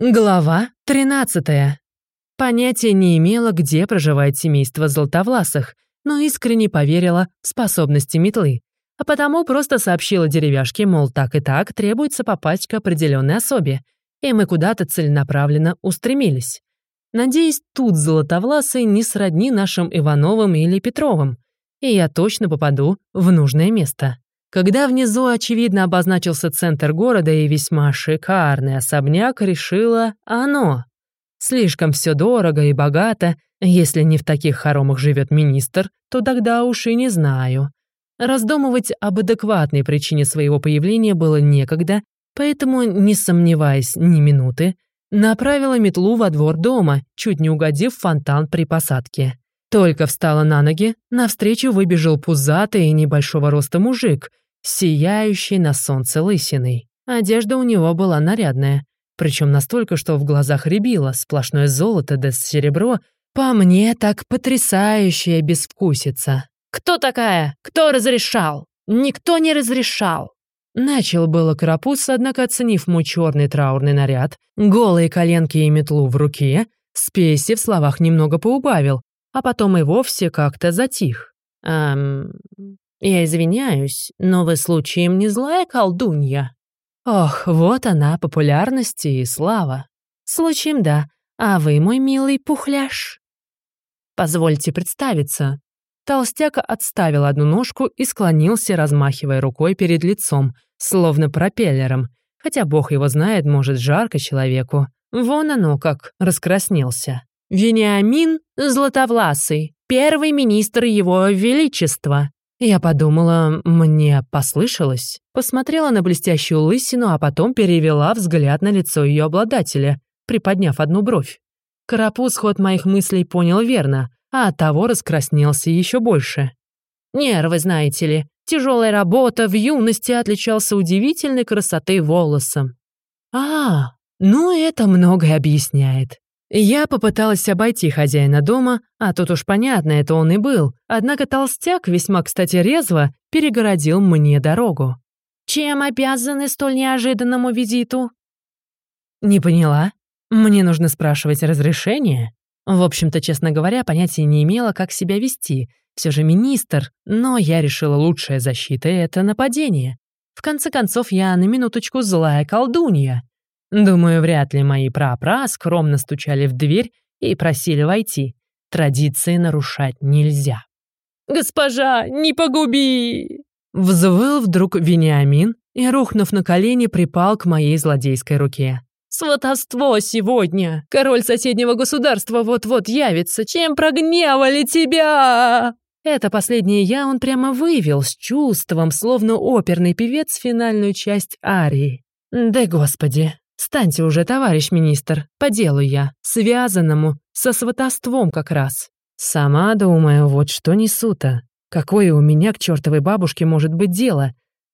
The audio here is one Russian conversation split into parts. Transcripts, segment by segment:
Глава 13. Понятия не имела, где проживает семейство Золотовласых, но искренне поверила в способности метлы. А потому просто сообщила деревяшке, мол, так и так требуется попасть к определенной особе. И мы куда-то целенаправленно устремились. Надеюсь, тут Золотовласый не сродни нашим Ивановым или Петровым, и я точно попаду в нужное место. Когда внизу, очевидно, обозначился центр города и весьма шикарный особняк, решила оно. Слишком все дорого и богато. Если не в таких хоромах живет министр, то тогда уж и не знаю. Раздумывать об адекватной причине своего появления было некогда, поэтому, не сомневаясь ни минуты, направила метлу во двор дома, чуть не угодив в фонтан при посадке. Только встала на ноги, навстречу выбежал пузатый и небольшого роста мужик, сияющий на солнце лысиной. Одежда у него была нарядная, причем настолько, что в глазах рябило, сплошное золото да серебро, по мне так потрясающая безвкусица. «Кто такая? Кто разрешал? Никто не разрешал!» Начал было карапуз, однако, оценив мой черный траурный наряд, голые коленки и метлу в руке, спеси в словах немного поубавил, а потом и вовсе как-то затих. «Эм, я извиняюсь, но вы случаем не злая колдунья?» Ох, вот она, популярность и слава. Случаем да, а вы, мой милый пухляш. Позвольте представиться. Толстяка отставил одну ножку и склонился, размахивая рукой перед лицом, словно пропеллером, хотя бог его знает, может, жарко человеку. Вон оно как раскраснелся. Вениамин Златовласый, первый министр его величества. Я подумала, мне послышалось. Посмотрела на блестящую лысину, а потом перевела взгляд на лицо ее обладателя, приподняв одну бровь. Карапуз ход моих мыслей понял верно, а того раскраснелся еще больше. Нервы, знаете ли. Тяжелая работа в юности отличался удивительной красотой волосом. А, ну это многое объясняет. Я попыталась обойти хозяина дома, а тут уж понятно, это он и был. Однако толстяк, весьма, кстати, резво, перегородил мне дорогу. «Чем обязаны столь неожиданному визиту?» «Не поняла. Мне нужно спрашивать разрешение?» В общем-то, честно говоря, понятия не имела, как себя вести. Все же министр, но я решила лучшая защита — это нападение. В конце концов, я на минуточку злая колдунья. Думаю, вряд ли мои пра-пра скромно стучали в дверь и просили войти. Традиции нарушать нельзя. «Госпожа, не погуби!» Взвыл вдруг Вениамин и, рухнув на колени, припал к моей злодейской руке. «Сватовство сегодня! Король соседнего государства вот-вот явится! Чем прогневали тебя?» Это последнее «я» он прямо вывел с чувством, словно оперный певец финальную часть арии. «Да господи, Станьте уже, товарищ министр, по делу я, связанному, со сватовством как раз. Сама думаю, вот что несу-то. Какое у меня к чертовой бабушке может быть дело?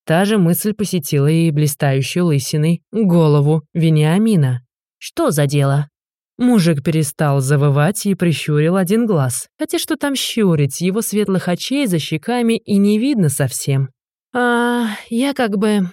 Та же мысль посетила и блистающую лысиной голову Вениамина. Что за дело? Мужик перестал завывать и прищурил один глаз. Хотя что там щурить, его светлых очей за щеками и не видно совсем. А я как бы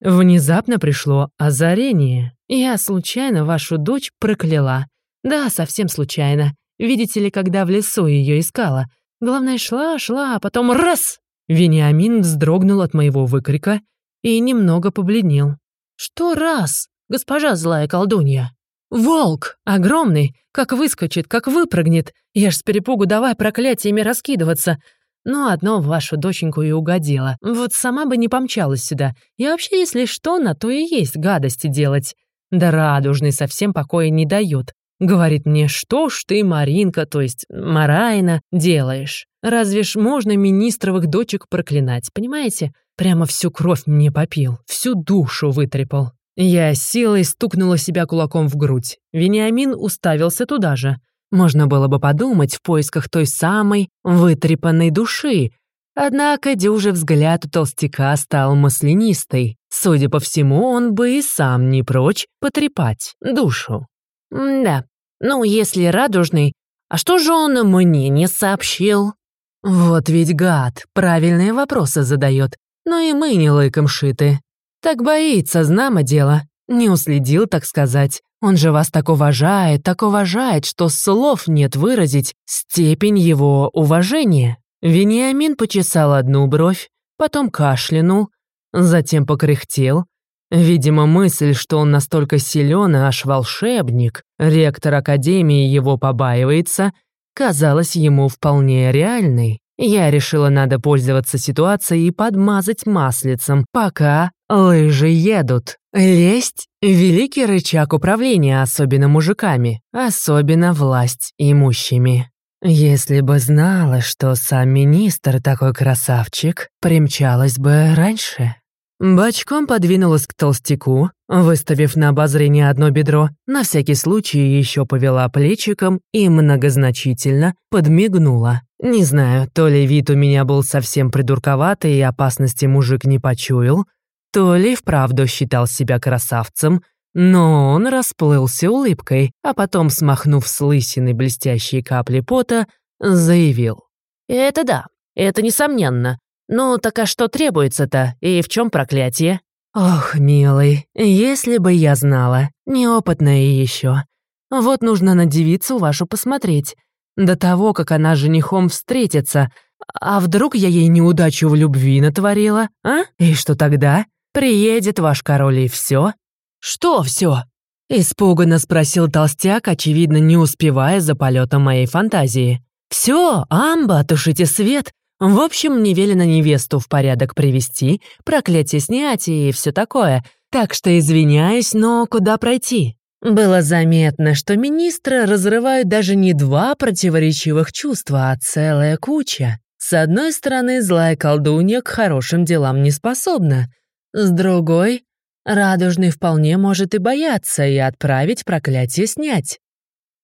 Внезапно пришло озарение. Я случайно вашу дочь прокляла. Да, совсем случайно. Видите ли, когда в лесу ее искала. Главное, шла, шла, а потом раз! Вениамин вздрогнул от моего выкрика и немного побледнел. «Что раз, госпожа злая колдунья?» «Волк! Огромный! Как выскочит, как выпрыгнет! Я ж с перепугу давай проклятиями раскидываться! Но одно в вашу доченьку и угодило. Вот сама бы не помчалась сюда. И вообще, если что, на то и есть гадости делать. Да радужный совсем покоя не дает. Говорит мне, что ж ты, Маринка, то есть Марайна, делаешь? Разве ж можно министровых дочек проклинать, понимаете? Прямо всю кровь мне попил, всю душу вытрепал. Я силой стукнула себя кулаком в грудь. Вениамин уставился туда же. Можно было бы подумать в поисках той самой вытрепанной души. Однако дюжий взгляд у толстяка стал маслянистой. Судя по всему, он бы и сам не прочь потрепать душу. «Да, ну, если радужный, а что же он мне не сообщил?» «Вот ведь гад, правильные вопросы задает, но и мы не лыком шиты. Так боится, знамо дело, не уследил, так сказать, Он же вас так уважает, так уважает, что слов нет выразить степень его уважения». Вениамин почесал одну бровь, потом кашлянул, затем покряхтел. Видимо, мысль, что он настолько силен и аж волшебник, ректор Академии его побаивается, казалась ему вполне реальной. Я решила, надо пользоваться ситуацией и подмазать маслицем, пока лыжи едут. Лесть — великий рычаг управления, особенно мужиками, особенно власть имущими. Если бы знала, что сам министр такой красавчик, примчалась бы раньше. Бочком подвинулась к толстяку, выставив на обозрение одно бедро, на всякий случай еще повела плечиком и многозначительно подмигнула. Не знаю, то ли вид у меня был совсем придурковатый и опасности мужик не почуял, то ли вправду считал себя красавцем, но он расплылся улыбкой, а потом, смахнув с лысины блестящие капли пота, заявил. «Это да, это несомненно. «Ну, так а что требуется-то? И в чем проклятие?» «Ох, милый, если бы я знала. Неопытная еще. Вот нужно на девицу вашу посмотреть. До того, как она с женихом встретится. А вдруг я ей неудачу в любви натворила, а? И что тогда? Приедет ваш король и все. «Что все? Испуганно спросил толстяк, очевидно, не успевая за полетом моей фантазии. Все, амба, тушите свет, в общем, мне велено невесту в порядок привести, проклятие снять и все такое. Так что извиняюсь, но куда пройти? Было заметно, что министра разрывают даже не два противоречивых чувства, а целая куча. С одной стороны, злая колдунья к хорошим делам не способна. С другой, радужный вполне может и бояться, и отправить проклятие снять.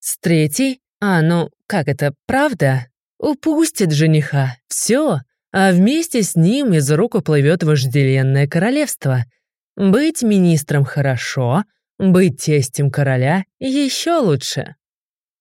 С третьей, а ну, как это, правда? Упустит жениха. Все. А вместе с ним из рук уплывет вожделенное королевство. Быть министром хорошо, быть тестем короля еще лучше.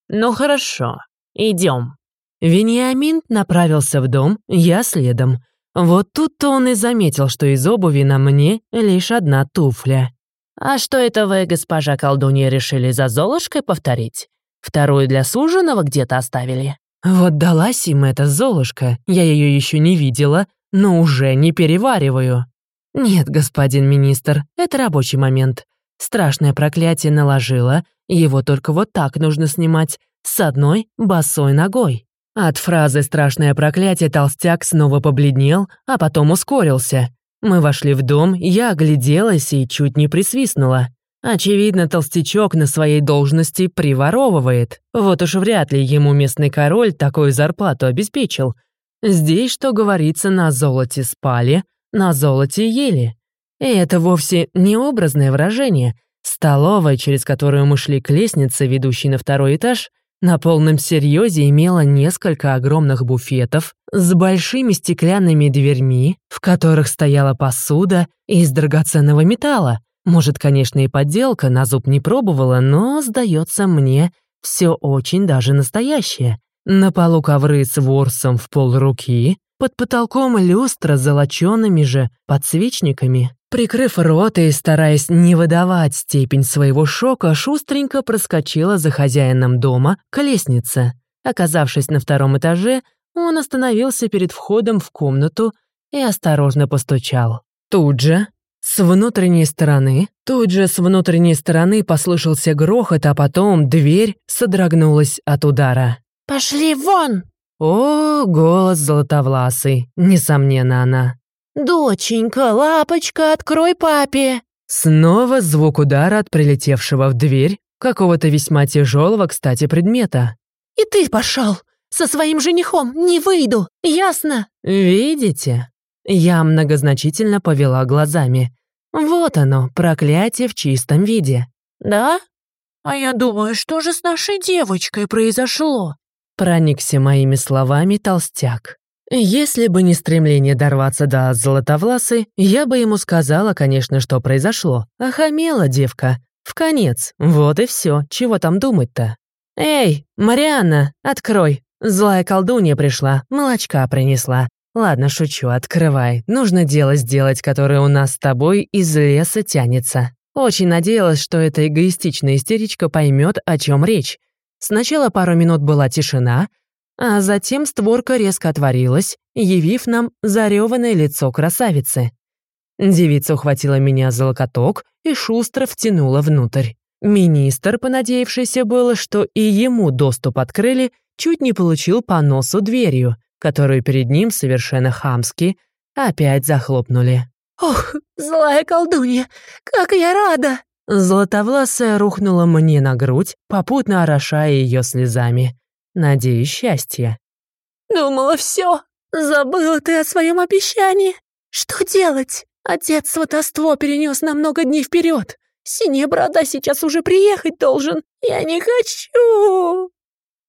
Ну хорошо, идем. Вениамин направился в дом, я следом. Вот тут-то он и заметил, что из обуви на мне лишь одна туфля. «А что это вы, госпожа колдунья, решили за Золушкой повторить? Вторую для суженого где-то оставили?» Вот далась им эта Золушка, я ее еще не видела, но уже не перевариваю. Нет, господин министр, это рабочий момент. Страшное проклятие наложила, его только вот так нужно снимать, с одной босой ногой. От фразы «страшное проклятие» толстяк снова побледнел, а потом ускорился. Мы вошли в дом, я огляделась и чуть не присвистнула. Очевидно, толстячок на своей должности приворовывает. Вот уж вряд ли ему местный король такую зарплату обеспечил. Здесь, что говорится, на золоте спали, на золоте ели. И это вовсе не образное выражение. Столовая, через которую мы шли к лестнице, ведущей на второй этаж, на полном серьезе имела несколько огромных буфетов с большими стеклянными дверьми, в которых стояла посуда из драгоценного металла, может, конечно, и подделка, на зуб не пробовала, но, сдается мне, все очень даже настоящее. На полу ковры с ворсом в пол руки, под потолком люстра с золочёными же подсвечниками. Прикрыв рот и стараясь не выдавать степень своего шока, шустренько проскочила за хозяином дома к лестнице. Оказавшись на втором этаже, он остановился перед входом в комнату и осторожно постучал. Тут же с внутренней стороны, тут же с внутренней стороны послышался грохот, а потом дверь содрогнулась от удара. «Пошли вон!» О, голос золотовласый, несомненно она. «Доченька, лапочка, открой папе!» Снова звук удара от прилетевшего в дверь какого-то весьма тяжелого, кстати, предмета. «И ты пошел! Со своим женихом не выйду, ясно?» «Видите?» Я многозначительно повела глазами. Вот оно, проклятие в чистом виде. «Да? А я думаю, что же с нашей девочкой произошло?» Проникся моими словами толстяк. Если бы не стремление дорваться до Золотовласы, я бы ему сказала, конечно, что произошло. Охамела девка. В конец. Вот и все. Чего там думать-то? «Эй, Марианна, открой. Злая колдунья пришла, молочка принесла. «Ладно, шучу, открывай. Нужно дело сделать, которое у нас с тобой из леса тянется». Очень надеялась, что эта эгоистичная истеричка поймет, о чем речь. Сначала пару минут была тишина, а затем створка резко отворилась, явив нам зареванное лицо красавицы. Девица ухватила меня за локоток и шустро втянула внутрь. Министр, понадеявшийся было, что и ему доступ открыли, чуть не получил по носу дверью, которую перед ним совершенно хамски опять захлопнули. «Ох, злая колдунья, как я рада!» Златовласая рухнула мне на грудь, попутно орошая ее слезами. Надеюсь, счастье. «Думала, все, забыла ты о своем обещании. Что делать? Отец сватовство перенес на много дней вперед. Синяя борода сейчас уже приехать должен. Я не хочу!»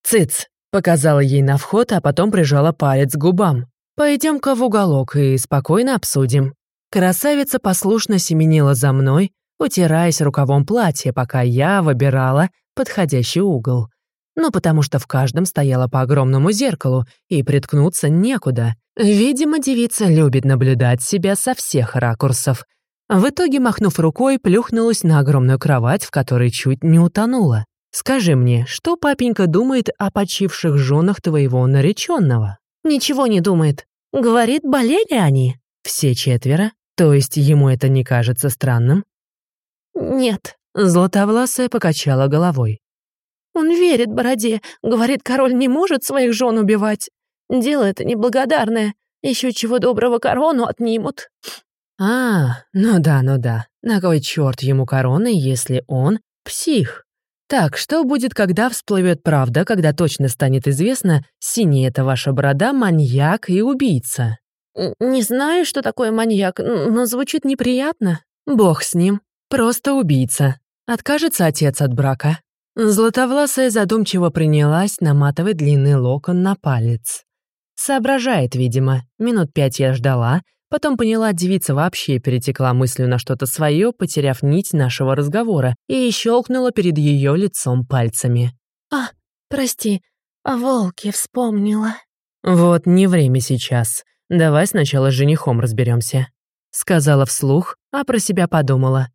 «Цыц!» — показала ей на вход, а потом прижала палец к губам. «Пойдем-ка в уголок и спокойно обсудим». Красавица послушно семенила за мной, утираясь рукавом платья, пока я выбирала подходящий угол. Ну, потому что в каждом стояло по огромному зеркалу, и приткнуться некуда. Видимо, девица любит наблюдать себя со всех ракурсов. В итоге, махнув рукой, плюхнулась на огромную кровать, в которой чуть не утонула. «Скажи мне, что папенька думает о почивших женах твоего нареченного?» «Ничего не думает. Говорит, болели они». «Все четверо? То есть ему это не кажется странным?» «Нет». Златовласая покачала головой. «Он верит Бороде. Говорит, король не может своих жен убивать. Дело это неблагодарное. Еще чего доброго корону отнимут». «А, ну да, ну да. На кой черт ему короны, если он псих? Так, что будет, когда всплывет правда, когда точно станет известно, синий это ваша борода, маньяк и убийца?» «Не знаю, что такое маньяк, но звучит неприятно». «Бог с ним. Просто убийца. Откажется отец от брака. Златовласая задумчиво принялась наматывать длинный локон на палец. Соображает, видимо. Минут пять я ждала, потом поняла, девица вообще перетекла мыслью на что-то свое, потеряв нить нашего разговора, и щелкнула перед ее лицом пальцами. «А, прости, о волке вспомнила». «Вот не время сейчас. Давай сначала с женихом разберемся. Сказала вслух, а про себя подумала.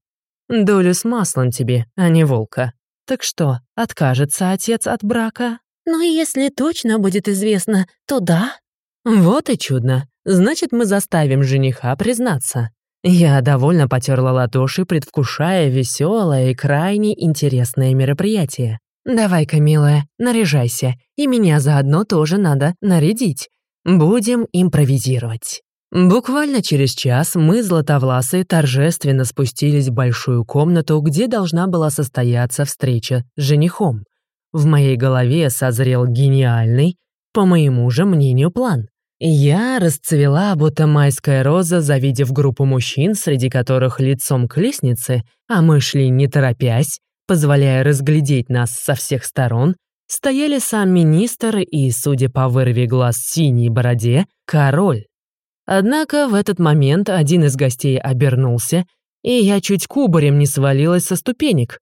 Долю с маслом тебе, а не волка. Так что, откажется отец от брака? Ну, если точно будет известно, то да. Вот и чудно. Значит, мы заставим жениха признаться. Я довольно потерла ладоши, предвкушая веселое и крайне интересное мероприятие. «Давай-ка, милая, наряжайся, и меня заодно тоже надо нарядить. Будем импровизировать». Буквально через час мы, златовласые, торжественно спустились в большую комнату, где должна была состояться встреча с женихом. В моей голове созрел гениальный, по моему же мнению, план. Я расцвела, будто майская роза, завидев группу мужчин, среди которых лицом к лестнице, а мы шли не торопясь, позволяя разглядеть нас со всех сторон, стояли сам министр и, судя по вырве глаз синей бороде, король. Однако в этот момент один из гостей обернулся, и я чуть кубарем не свалилась со ступенек.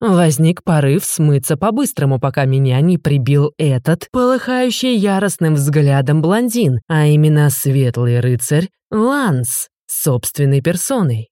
Возник порыв смыться по-быстрому, пока меня не прибил этот, полыхающий яростным взглядом блондин, а именно светлый рыцарь Ланс, собственной персоной.